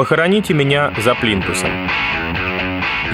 Похороните меня за плинтусом.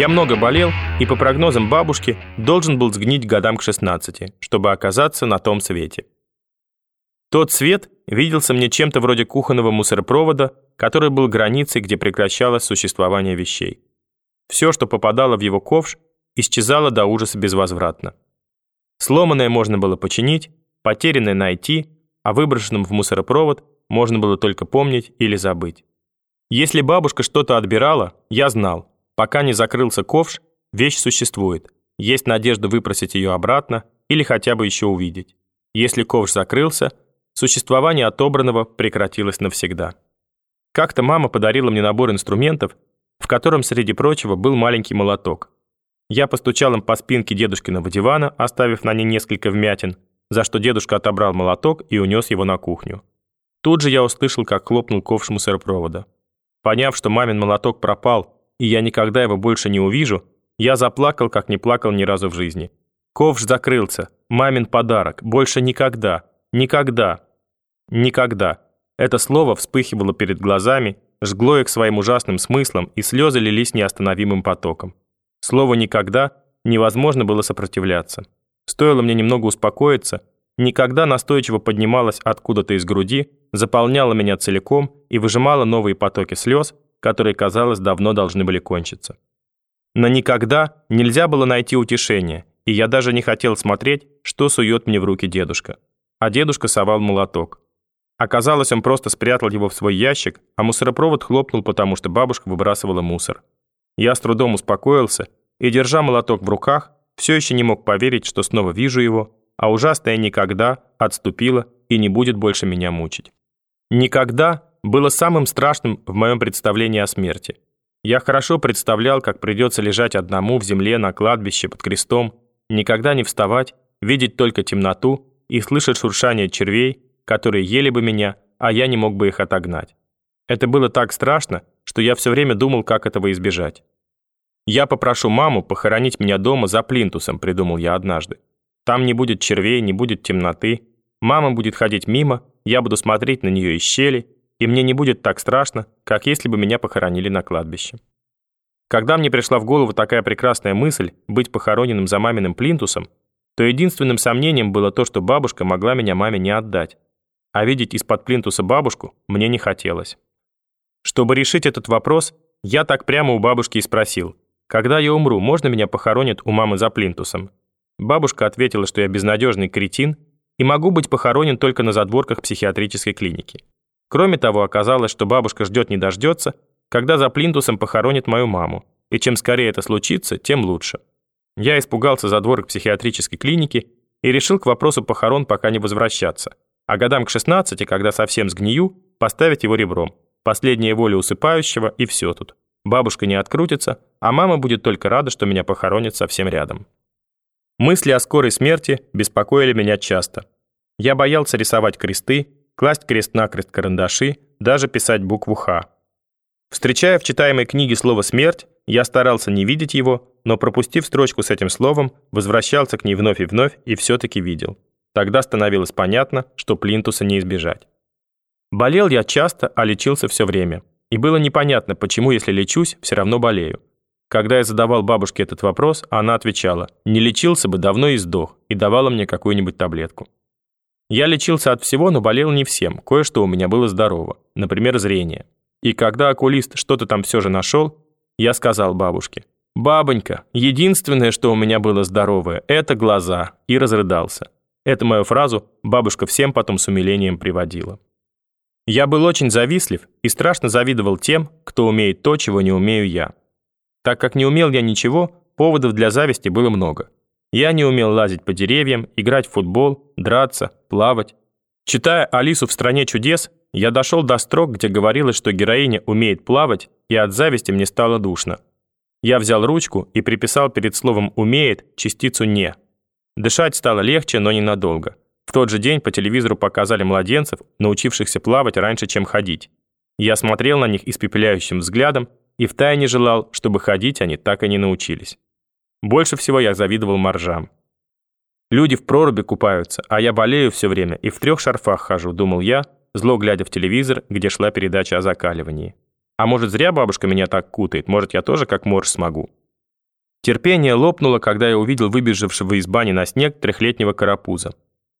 Я много болел и, по прогнозам бабушки, должен был сгнить годам к 16, чтобы оказаться на том свете. Тот свет виделся мне чем-то вроде кухонного мусоропровода, который был границей, где прекращалось существование вещей. Все, что попадало в его ковш, исчезало до ужаса безвозвратно. Сломанное можно было починить, потерянное найти, а выброшенным в мусоропровод можно было только помнить или забыть. Если бабушка что-то отбирала, я знал, пока не закрылся ковш, вещь существует, есть надежда выпросить ее обратно или хотя бы еще увидеть. Если ковш закрылся, существование отобранного прекратилось навсегда. Как-то мама подарила мне набор инструментов, в котором, среди прочего, был маленький молоток. Я постучал им по спинке дедушкиного дивана, оставив на ней несколько вмятин, за что дедушка отобрал молоток и унес его на кухню. Тут же я услышал, как хлопнул ковш мусоропровода. Поняв, что мамин молоток пропал, и я никогда его больше не увижу, я заплакал, как не плакал ни разу в жизни. Ковш закрылся, мамин подарок, больше никогда, никогда, никогда. Это слово вспыхивало перед глазами, жгло их своим ужасным смыслом, и слезы лились неостановимым потоком. Слово «никогда» невозможно было сопротивляться. Стоило мне немного успокоиться, никогда настойчиво поднималась откуда-то из груди, заполняла меня целиком и выжимала новые потоки слез, которые, казалось, давно должны были кончиться. На «никогда» нельзя было найти утешение, и я даже не хотел смотреть, что сует мне в руки дедушка. А дедушка совал молоток. Оказалось, он просто спрятал его в свой ящик, а мусоропровод хлопнул, потому что бабушка выбрасывала мусор. Я с трудом успокоился и, держа молоток в руках, все еще не мог поверить, что снова вижу его, а ужасное никогда отступило и не будет больше меня мучить. Никогда было самым страшным в моем представлении о смерти. Я хорошо представлял, как придется лежать одному в земле на кладбище под крестом, никогда не вставать, видеть только темноту и слышать шуршание червей, которые ели бы меня, а я не мог бы их отогнать. Это было так страшно, что я все время думал, как этого избежать. «Я попрошу маму похоронить меня дома за плинтусом», придумал я однажды. «Там не будет червей, не будет темноты. Мама будет ходить мимо, я буду смотреть на нее из щели, и мне не будет так страшно, как если бы меня похоронили на кладбище». Когда мне пришла в голову такая прекрасная мысль быть похороненным за маминым плинтусом, то единственным сомнением было то, что бабушка могла меня маме не отдать. А видеть из-под плинтуса бабушку мне не хотелось. Чтобы решить этот вопрос, я так прямо у бабушки и спросил – когда я умру, можно меня похоронят у мамы за плинтусом? Бабушка ответила, что я безнадежный кретин и могу быть похоронен только на задворках психиатрической клиники. Кроме того, оказалось, что бабушка ждет не дождется, когда за плинтусом похоронит мою маму, и чем скорее это случится, тем лучше. Я испугался задворок психиатрической клиники и решил к вопросу похорон пока не возвращаться, а годам к 16, когда совсем сгнию, поставить его ребром. Последняя воля усыпающего, и все тут. Бабушка не открутится, а мама будет только рада, что меня похоронят совсем рядом. Мысли о скорой смерти беспокоили меня часто. Я боялся рисовать кресты, класть крест-накрест карандаши, даже писать букву «Х». Встречая в читаемой книге слово «смерть», я старался не видеть его, но пропустив строчку с этим словом, возвращался к ней вновь и вновь и все-таки видел. Тогда становилось понятно, что плинтуса не избежать. Болел я часто, а лечился все время. И было непонятно, почему, если лечусь, все равно болею. Когда я задавал бабушке этот вопрос, она отвечала, не лечился бы, давно и сдох, и давала мне какую-нибудь таблетку. Я лечился от всего, но болел не всем, кое-что у меня было здорово, например, зрение. И когда окулист что-то там все же нашел, я сказал бабушке, «Бабонька, единственное, что у меня было здоровое, это глаза», и разрыдался. Эту мою фразу бабушка всем потом с умилением приводила. Я был очень завистлив и страшно завидовал тем, кто умеет то, чего не умею я. Так как не умел я ничего, поводов для зависти было много. Я не умел лазить по деревьям, играть в футбол, драться, плавать. Читая «Алису в стране чудес», я дошел до строк, где говорилось, что героиня умеет плавать, и от зависти мне стало душно. Я взял ручку и приписал перед словом «умеет» частицу «не». Дышать стало легче, но ненадолго. В тот же день по телевизору показали младенцев, научившихся плавать раньше, чем ходить. Я смотрел на них испепеляющим взглядом и втайне желал, чтобы ходить они так и не научились. Больше всего я завидовал моржам. Люди в проруби купаются, а я болею все время и в трех шарфах хожу, думал я, зло глядя в телевизор, где шла передача о закаливании. А может, зря бабушка меня так кутает, может, я тоже как морж смогу. Терпение лопнуло, когда я увидел выбежавшего из бани на снег трехлетнего карапуза.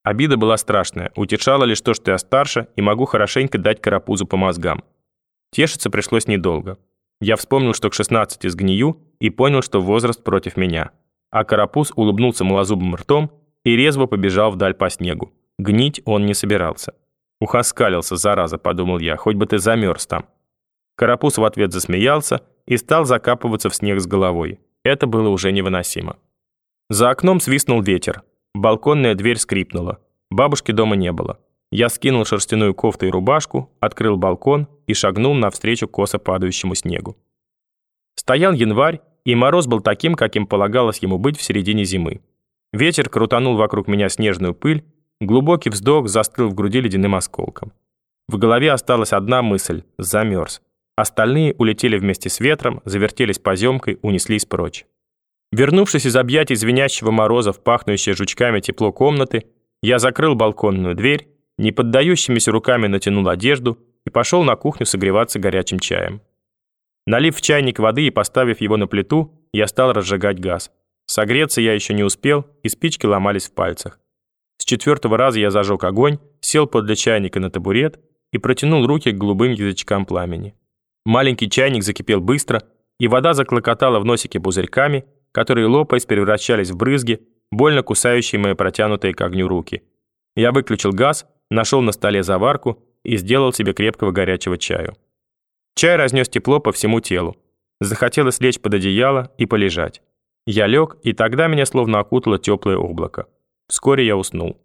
Обида была страшная, утешала лишь то, что я старше и могу хорошенько дать карапузу по мозгам. Тешиться пришлось недолго. Я вспомнил, что к 16 сгнию, и понял, что возраст против меня. А карапуз улыбнулся малозубым ртом и резво побежал вдаль по снегу. Гнить он не собирался. Ухоскалился, зараза, подумал я, хоть бы ты замерз там. Карапуз в ответ засмеялся и стал закапываться в снег с головой. Это было уже невыносимо. За окном свистнул ветер. Балконная дверь скрипнула. Бабушки дома не было. Я скинул шерстяную кофту и рубашку, открыл балкон и шагнул навстречу косо падающему снегу. Стоял январь, и мороз был таким, каким полагалось ему быть в середине зимы. Ветер крутанул вокруг меня снежную пыль, глубокий вздох застыл в груди ледяным осколком. В голове осталась одна мысль – замерз. Остальные улетели вместе с ветром, завертелись поземкой, унеслись прочь. Вернувшись из объятий звенящего мороза в пахнущее жучками тепло комнаты, я закрыл балконную дверь не поддающимися руками натянул одежду и пошел на кухню согреваться горячим чаем. Налив в чайник воды и поставив его на плиту, я стал разжигать газ. Согреться я еще не успел, и спички ломались в пальцах. С четвертого раза я зажег огонь, сел подле чайника на табурет и протянул руки к голубым язычкам пламени. Маленький чайник закипел быстро, и вода заклокотала в носике пузырьками, которые, лопаясь, превращались в брызги, больно кусающие мои протянутые к огню руки. Я выключил газ нашел на столе заварку и сделал себе крепкого горячего чаю. Чай разнес тепло по всему телу. Захотелось лечь под одеяло и полежать. Я лег, и тогда меня словно окутало теплое облако. Вскоре я уснул.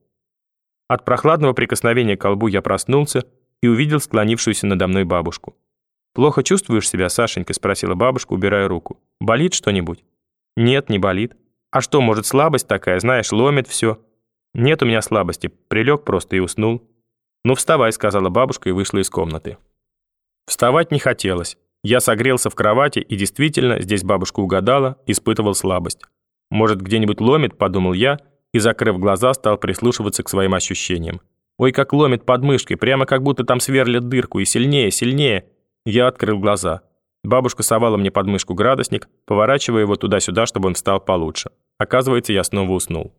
От прохладного прикосновения к колбу я проснулся и увидел склонившуюся надо мной бабушку. «Плохо чувствуешь себя, Сашенька?» – спросила бабушка, убирая руку. «Болит что-нибудь?» «Нет, не болит. А что, может, слабость такая, знаешь, ломит все?» «Нет у меня слабости, прилег просто и уснул». «Ну, вставай», — сказала бабушка и вышла из комнаты. Вставать не хотелось. Я согрелся в кровати и действительно, здесь бабушка угадала, испытывал слабость. «Может, где-нибудь ломит?» — подумал я, и, закрыв глаза, стал прислушиваться к своим ощущениям. «Ой, как ломит подмышкой, прямо как будто там сверлят дырку, и сильнее, сильнее!» Я открыл глаза. Бабушка совала мне подмышку градусник, поворачивая его туда-сюда, чтобы он встал получше. Оказывается, я снова уснул.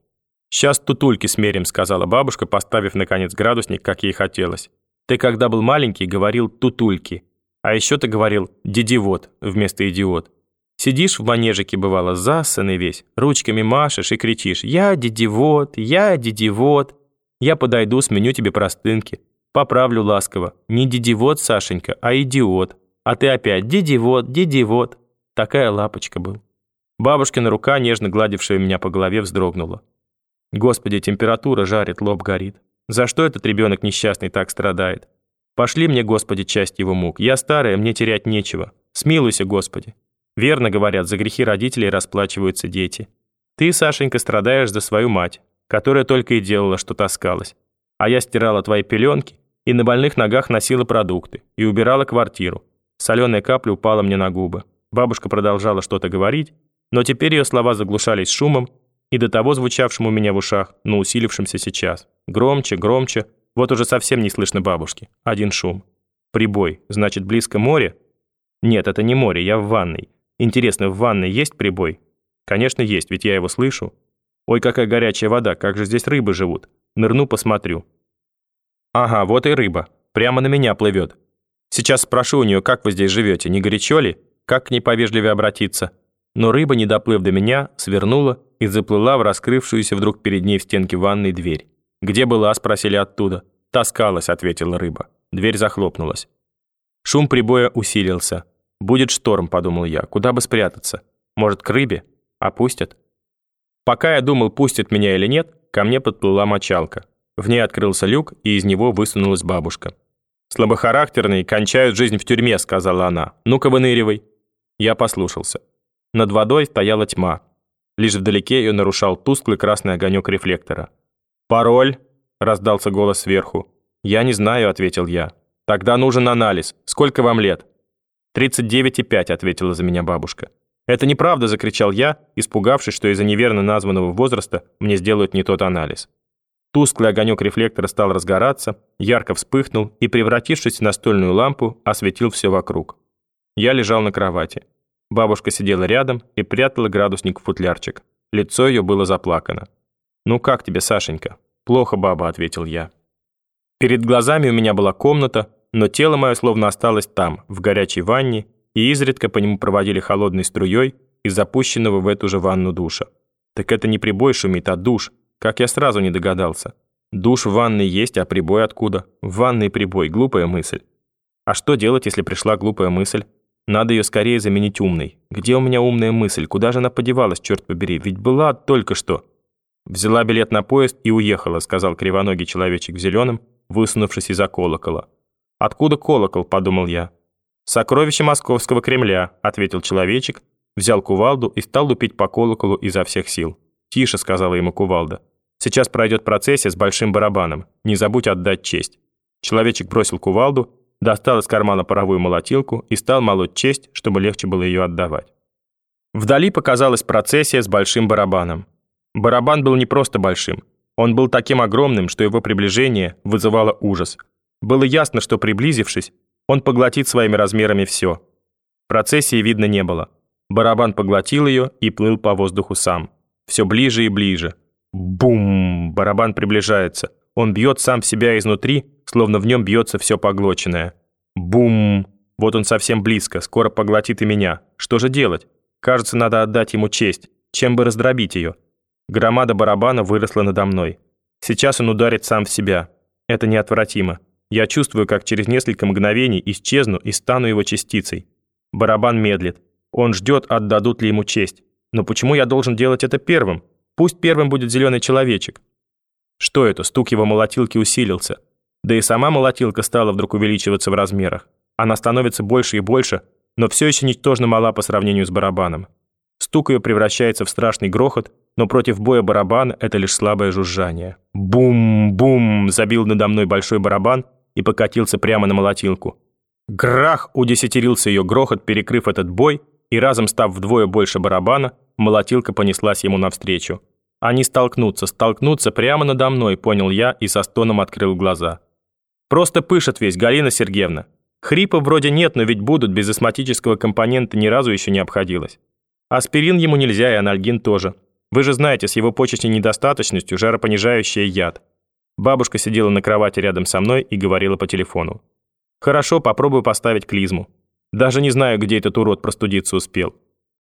«Сейчас тутульки смерим», — сказала бабушка, поставив, наконец, градусник, как ей хотелось. «Ты, когда был маленький, говорил «тутульки». А еще ты говорил «дидивот» вместо «идиот». Сидишь в манежике, бывало, засанный весь, ручками машешь и кричишь «Я дидивот, я дидивот». Я подойду, сменю тебе простынки. Поправлю ласково. Не дидивот, Сашенька, а идиот. А ты опять дидивот, дидивот. Такая лапочка был. Бабушкина рука, нежно гладившая меня по голове, вздрогнула. Господи, температура жарит, лоб горит. За что этот ребенок несчастный так страдает? Пошли мне, Господи, часть его мук. Я старая, мне терять нечего. Смилуйся, Господи. Верно говорят, за грехи родителей расплачиваются дети. Ты, Сашенька, страдаешь за свою мать, которая только и делала, что таскалась. А я стирала твои пеленки и на больных ногах носила продукты и убирала квартиру. Соленая капля упала мне на губы. Бабушка продолжала что-то говорить, но теперь ее слова заглушались шумом, и до того звучавшим у меня в ушах, но усилившимся сейчас. Громче, громче, вот уже совсем не слышно бабушки. Один шум. Прибой, значит, близко море? Нет, это не море, я в ванной. Интересно, в ванной есть прибой? Конечно, есть, ведь я его слышу. Ой, какая горячая вода, как же здесь рыбы живут. Нырну, посмотрю. Ага, вот и рыба. Прямо на меня плывет. Сейчас спрошу у нее, как вы здесь живете, не горячо ли? Как к ней повежливее обратиться? Но рыба, не доплыв до меня, свернула и заплыла в раскрывшуюся вдруг перед ней в стенке ванной дверь. «Где была?» – спросили оттуда. «Таскалась», – ответила рыба. Дверь захлопнулась. Шум прибоя усилился. «Будет шторм», – подумал я. «Куда бы спрятаться? Может, к рыбе? Опустят?» Пока я думал, пустят меня или нет, ко мне подплыла мочалка. В ней открылся люк, и из него высунулась бабушка. «Слабохарактерные кончают жизнь в тюрьме», – сказала она. «Ну-ка, выныривай». Я послушался. Над водой стояла тьма. Лишь вдалеке ее нарушал тусклый красный огонек рефлектора. «Пароль?» – раздался голос сверху. «Я не знаю», – ответил я. «Тогда нужен анализ. Сколько вам лет?» «Тридцать девять и пять», – ответила за меня бабушка. «Это неправда», – закричал я, испугавшись, что из-за неверно названного возраста мне сделают не тот анализ. Тусклый огонек рефлектора стал разгораться, ярко вспыхнул и, превратившись в настольную лампу, осветил все вокруг. Я лежал на кровати. Бабушка сидела рядом и прятала градусник в футлярчик. Лицо ее было заплакано. «Ну как тебе, Сашенька?» «Плохо, баба», — ответил я. Перед глазами у меня была комната, но тело мое словно осталось там, в горячей ванне, и изредка по нему проводили холодной струей из запущенного в эту же ванну душа. Так это не прибой шумит, а душ, как я сразу не догадался. Душ в ванной есть, а прибой откуда? В ванной прибой, глупая мысль. А что делать, если пришла глупая мысль? Надо ее скорее заменить умной. Где у меня умная мысль? Куда же она подевалась, черт побери? Ведь была только что. Взяла билет на поезд и уехала, сказал кривоногий человечек в зеленом, высунувшись из-за колокола. Откуда колокол, подумал я. Сокровище московского Кремля, ответил человечек, взял кувалду и стал лупить по колоколу изо всех сил. «Тише», — сказала ему кувалда. «Сейчас пройдет процессия с большим барабаном. Не забудь отдать честь». Человечек бросил кувалду достал из кармана паровую молотилку и стал молоть честь, чтобы легче было ее отдавать. Вдали показалась процессия с большим барабаном. Барабан был не просто большим. Он был таким огромным, что его приближение вызывало ужас. Было ясно, что приблизившись, он поглотит своими размерами все. Процессии видно не было. Барабан поглотил ее и плыл по воздуху сам. Все ближе и ближе. Бум! Барабан приближается. Он бьет сам в себя изнутри, словно в нем бьется все поглоченное. Бум! Вот он совсем близко, скоро поглотит и меня. Что же делать? Кажется, надо отдать ему честь, чем бы раздробить ее. Громада барабана выросла надо мной. Сейчас он ударит сам в себя. Это неотвратимо. Я чувствую, как через несколько мгновений исчезну и стану его частицей. Барабан медлит. Он ждет, отдадут ли ему честь. Но почему я должен делать это первым? Пусть первым будет зеленый человечек. Что это? Стук его молотилки усилился. Да и сама молотилка стала вдруг увеличиваться в размерах. Она становится больше и больше, но все еще ничтожно мала по сравнению с барабаном. Стук ее превращается в страшный грохот, но против боя барабана это лишь слабое жужжание. Бум-бум! Забил надо мной большой барабан и покатился прямо на молотилку. Грах! Удесятерился ее грохот, перекрыв этот бой, и разом став вдвое больше барабана, молотилка понеслась ему навстречу. Они столкнутся, столкнутся прямо надо мной, понял я и со стоном открыл глаза. Просто пышет весь, Галина Сергеевна. Хрипа вроде нет, но ведь будут, без астматического компонента ни разу еще не обходилось. Аспирин ему нельзя и анальгин тоже. Вы же знаете, с его почечной недостаточностью жаропонижающий яд. Бабушка сидела на кровати рядом со мной и говорила по телефону. Хорошо, попробую поставить клизму. Даже не знаю, где этот урод простудиться успел.